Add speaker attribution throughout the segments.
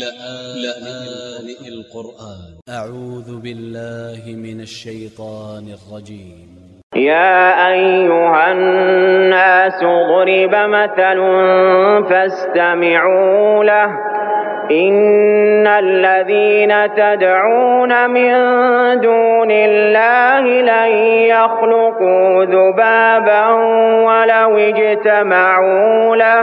Speaker 1: لآن القرآن. أ ع و ذ ب ا ل ل ه من ا ل ش ي ط ا ن ا ل ج ي م
Speaker 2: يا أيها الناس ضرب مثل فاستمعوا له. إن الذين تدعون من دون الله لن يخلقوا ذبابا ولو اجتمعوا له.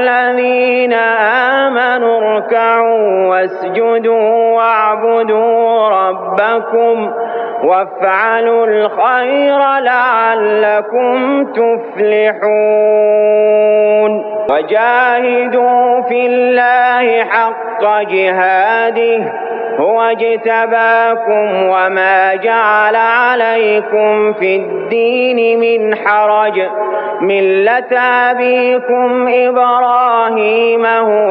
Speaker 2: اركعوا واسجدوا واعبدوا ربكم وافعلوا الخير لعلكم تفلحون. وجاهدوا في الله حق جهاده هو اجتباكم وما جعل عليكم في الدين من حرج. ملة أبيكم إبراهيم